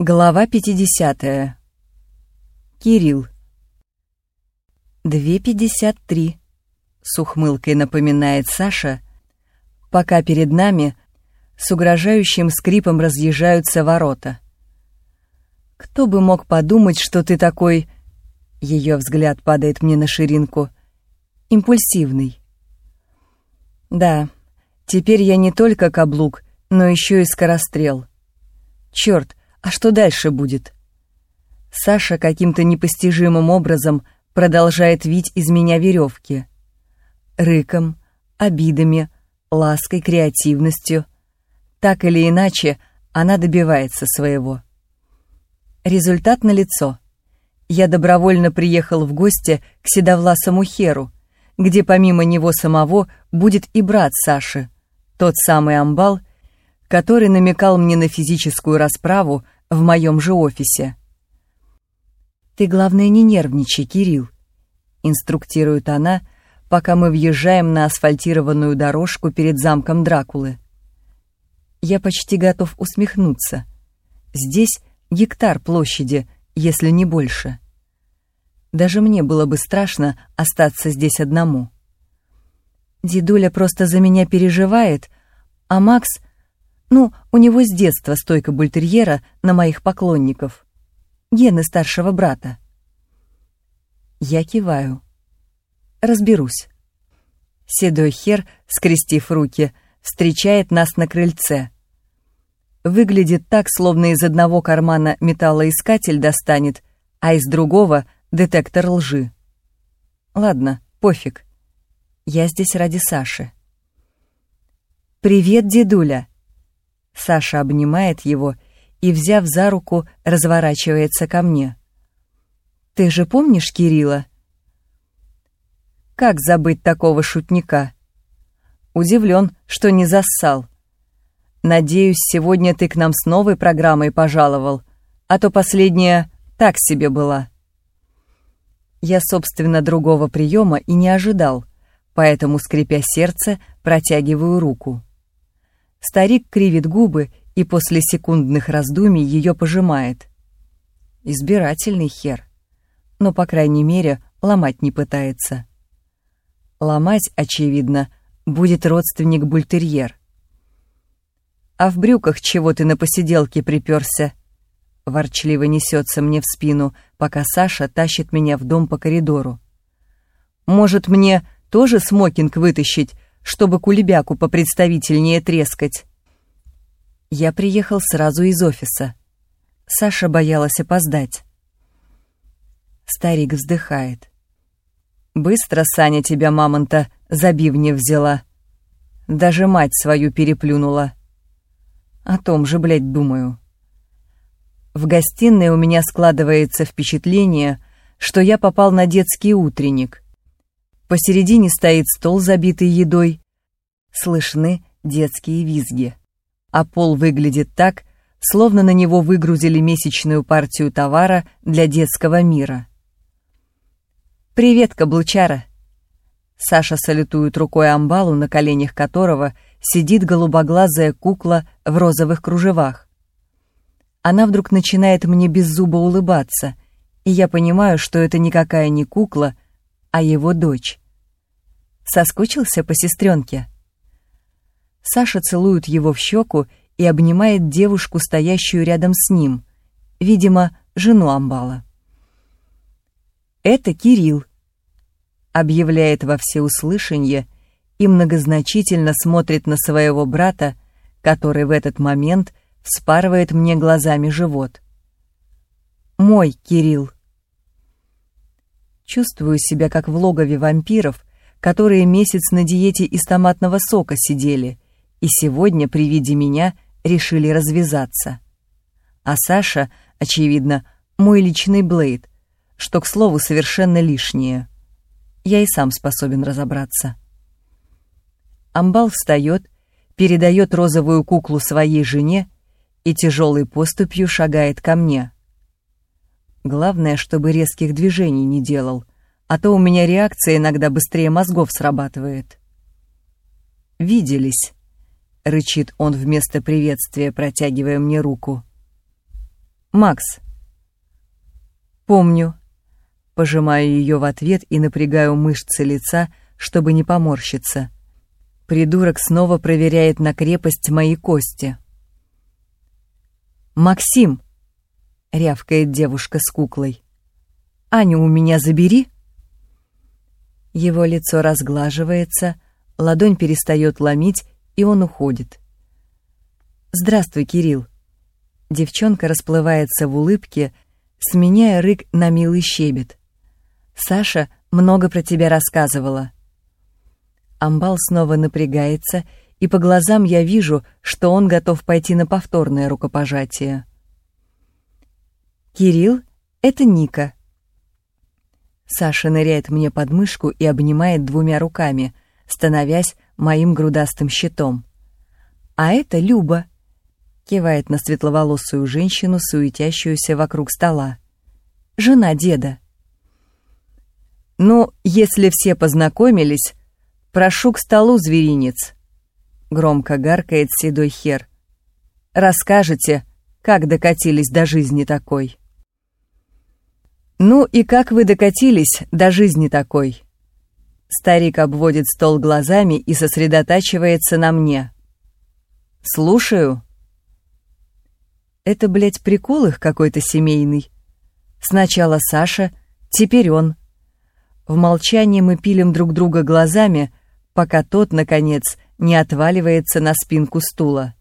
Глава 50. Кирилл. 2.53. С ухмылкой напоминает Саша, пока перед нами с угрожающим скрипом разъезжаются ворота. «Кто бы мог подумать, что ты такой...» Ее взгляд падает мне на ширинку. «Импульсивный». «Да, теперь я не только каблук, но еще и скорострел. Черт, а что дальше будет? Саша каким-то непостижимым образом продолжает вить из меня веревки. Рыком, обидами, лаской, креативностью. Так или иначе, она добивается своего. Результат налицо. Я добровольно приехал в гости к седовласому Херу, где помимо него самого будет и брат Саши, тот самый амбал, который намекал мне на физическую расправу в моем же офисе. «Ты, главное, не нервничай, Кирилл», — инструктирует она, пока мы въезжаем на асфальтированную дорожку перед замком Дракулы. Я почти готов усмехнуться. Здесь гектар площади, если не больше. Даже мне было бы страшно остаться здесь одному. Дедуля просто за меня переживает, а Макс — ну, у него с детства стойка бультерьера на моих поклонников. Гены старшего брата. Я киваю. Разберусь. Седой хер, скрестив руки, встречает нас на крыльце. Выглядит так, словно из одного кармана металлоискатель достанет, а из другого — детектор лжи. Ладно, пофиг. Я здесь ради Саши. «Привет, дедуля!» Саша обнимает его и, взяв за руку, разворачивается ко мне. «Ты же помнишь Кирилла?» Как забыть такого шутника? Удивлен, что не зассал. Надеюсь, сегодня ты к нам с новой программой пожаловал, а то последняя так себе была. Я, собственно, другого приема и не ожидал, поэтому, скрипя сердце, протягиваю руку. Старик кривит губы и после секундных раздумий ее пожимает. Избирательный хер. Но, по крайней мере, ломать не пытается. Ломать, очевидно, будет родственник бультерьер. «А в брюках чего ты на посиделке приперся?» Ворчливо несется мне в спину, пока Саша тащит меня в дом по коридору. «Может, мне тоже смокинг вытащить, чтобы кулебяку попредставительнее трескать. Я приехал сразу из офиса. Саша боялась опоздать. Старик вздыхает. «Быстро, Саня, тебя, мамонта, за бивни взяла. Даже мать свою переплюнула. О том же, блядь, думаю». В гостиной у меня складывается впечатление, что я попал на детский утренник — Посередине стоит стол, забитый едой. Слышны детские визги. А пол выглядит так, словно на него выгрузили месячную партию товара для детского мира. «Привет, каблучара!» Саша салютует рукой амбалу, на коленях которого сидит голубоглазая кукла в розовых кружевах. Она вдруг начинает мне без зуба улыбаться, и я понимаю, что это никакая не кукла, а его дочь. Соскучился по сестренке? Саша целует его в щеку и обнимает девушку, стоящую рядом с ним, видимо, жену Амбала. «Это Кирилл», — объявляет во всеуслышание и многозначительно смотрит на своего брата, который в этот момент вспарывает мне глазами живот. «Мой Кирилл». Чувствую себя как в логове вампиров, которые месяц на диете из томатного сока сидели и сегодня при виде меня решили развязаться. А Саша, очевидно, мой личный Блейд, что, к слову, совершенно лишнее. Я и сам способен разобраться. Амбал встает, передает розовую куклу своей жене и тяжелой поступью шагает ко мне. Главное, чтобы резких движений не делал, а то у меня реакция иногда быстрее мозгов срабатывает. «Виделись», — рычит он вместо приветствия, протягивая мне руку. Макс. Помню. Пожимаю ее в ответ и напрягаю мышцы лица, чтобы не поморщиться. Придурок снова проверяет на крепость мои кости. «Максим!» — рявкает девушка с куклой. «Аню у меня забери!» Его лицо разглаживается, ладонь перестает ломить, и он уходит. «Здравствуй, Кирилл!» Девчонка расплывается в улыбке, сменяя рык на милый щебет. «Саша много про тебя рассказывала». Амбал снова напрягается, и по глазам я вижу, что он готов пойти на повторное рукопожатие. «Кирилл, это Ника». Саша ныряет мне под мышку и обнимает двумя руками, становясь моим грудастым щитом. «А это Люба», — кивает на светловолосую женщину, суетящуюся вокруг стола. «Жена деда». «Ну, если все познакомились, прошу к столу, зверинец», — громко гаркает седой хер. «Расскажете, как докатились до жизни такой?» «Ну и как вы докатились до жизни такой?» Старик обводит стол глазами и сосредотачивается на мне. «Слушаю». Это, блядь, прикол их какой-то семейный. Сначала Саша, теперь он. В молчании мы пилим друг друга глазами, пока тот, наконец, не отваливается на спинку стула.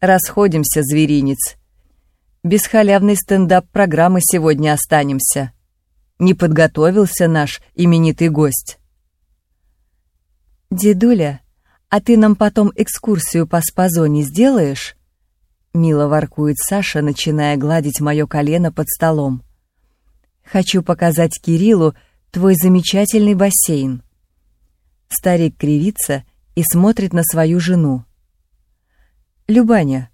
Расходимся, зверинец. Без халявной стендап-программы сегодня останемся. Не подготовился наш именитый гость. «Дедуля, а ты нам потом экскурсию по спазоне сделаешь?» Мило воркует Саша, начиная гладить мое колено под столом. «Хочу показать Кириллу твой замечательный бассейн». Старик кривится и смотрит на свою жену. «Любаня,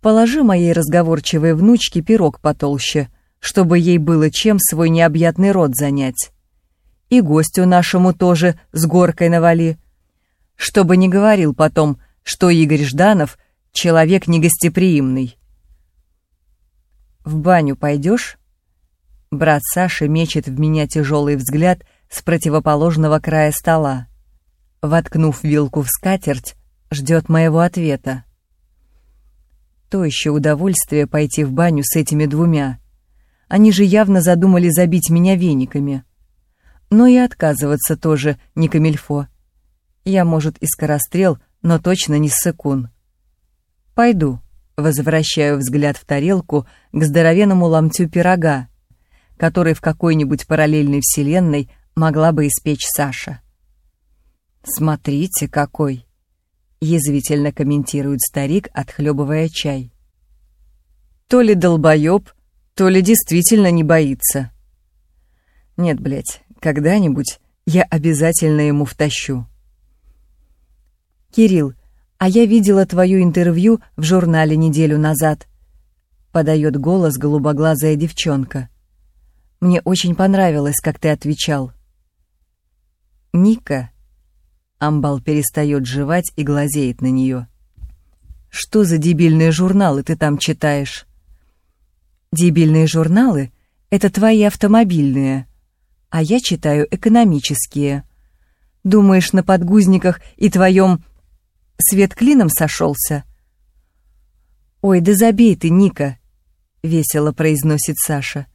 положи моей разговорчивой внучке пирог потолще, чтобы ей было чем свой необъятный рот занять. И гостю нашему тоже с горкой навали, чтобы не говорил потом, что Игорь Жданов — человек негостеприимный». «В баню пойдешь?» Брат Саши мечет в меня тяжелый взгляд с противоположного края стола воткнув вилку в скатерть, ждет моего ответа. То еще удовольствие пойти в баню с этими двумя. Они же явно задумали забить меня вениками. Но и отказываться тоже не камильфо. Я, может, и скорострел, но точно не ссыкун. Пойду, возвращаю взгляд в тарелку к здоровенному ломтю пирога, который в какой-нибудь параллельной вселенной могла бы испечь Саша. «Смотрите, какой!» — язвительно комментирует старик, отхлебывая чай. «То ли долбоеб, то ли действительно не боится». «Нет, блядь, когда-нибудь я обязательно ему втащу». «Кирилл, а я видела твое интервью в журнале неделю назад», — подает голос голубоглазая девчонка. «Мне очень понравилось, как ты отвечал». «Ника», Амбал перестает жевать и глазеет на нее. «Что за дебильные журналы ты там читаешь?» «Дебильные журналы — это твои автомобильные, а я читаю экономические. Думаешь, на подгузниках и твоем свет клином сошелся?» «Ой, да забей ты, Ника!» — весело произносит Саша.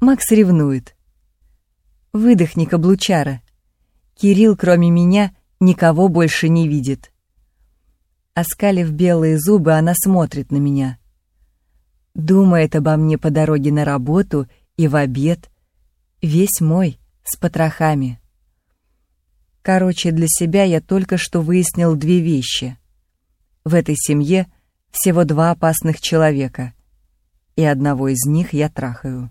Макс ревнует. «Выдохни, каблучара. Кирилл, кроме меня, никого больше не видит. Оскалив белые зубы, она смотрит на меня. Думает обо мне по дороге на работу и в обед. Весь мой, с потрохами. Короче, для себя я только что выяснил две вещи. В этой семье всего два опасных человека, и одного из них я трахаю.